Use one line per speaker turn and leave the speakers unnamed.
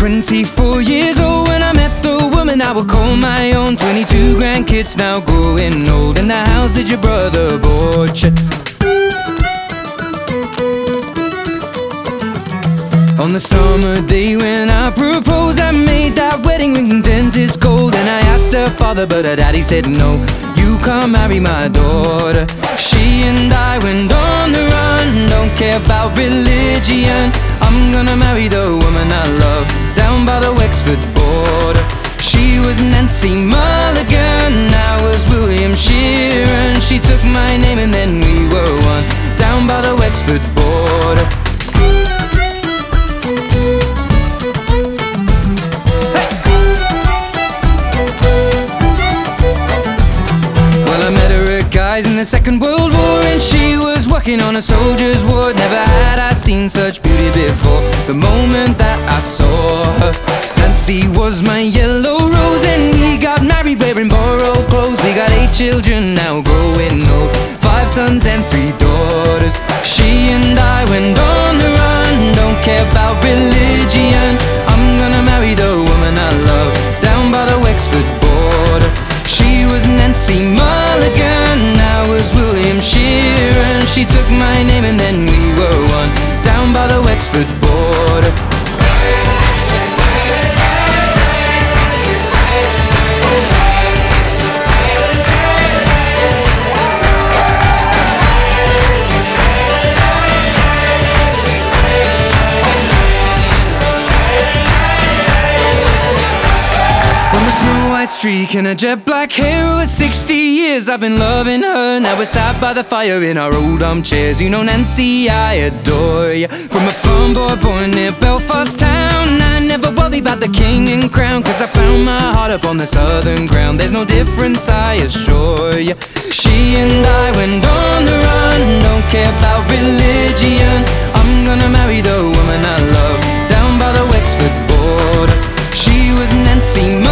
24 years old when I met the woman I would call my own. 22 grandkids now growing old And the house that your brother bought you. On the summer day when I proposed I made that wedding ring dentist gold. And I asked her father but her daddy said no You can't marry my daughter. She and I went on the run Don't care about religion. I'm gonna marry Wexford border. She was Nancy Mulligan. I was William Sheeran. She took my name and then we were one. Down by the Wexford border. Well, I met her at Guy's in the Second World War, and she was working on a soldier's ward. Never had I seen such beauty before. The moment that I saw her, Nancy was my yellow rose, and we got married wearing borrowed clothes. We got eight children now growing old, five sons and three daughters. She and I went on the run, don't care about religion. I'm gonna marry the woman I love down by the Wexford border. She was Nancy Mulligan, I was William Sheeran. She took my name and then streak and a jet black hair over 60 years. I've been loving her. Now we're sat by the fire in our old armchairs. You know Nancy, I adore ya. From a farm boy born near Belfast town I never worry about the king and crown Cause I found my heart up on the southern ground. There's no difference, I assure ya. She and I went on the run. Don't care about religion. I'm gonna marry the woman I love Down by the Wexford border. She was Nancy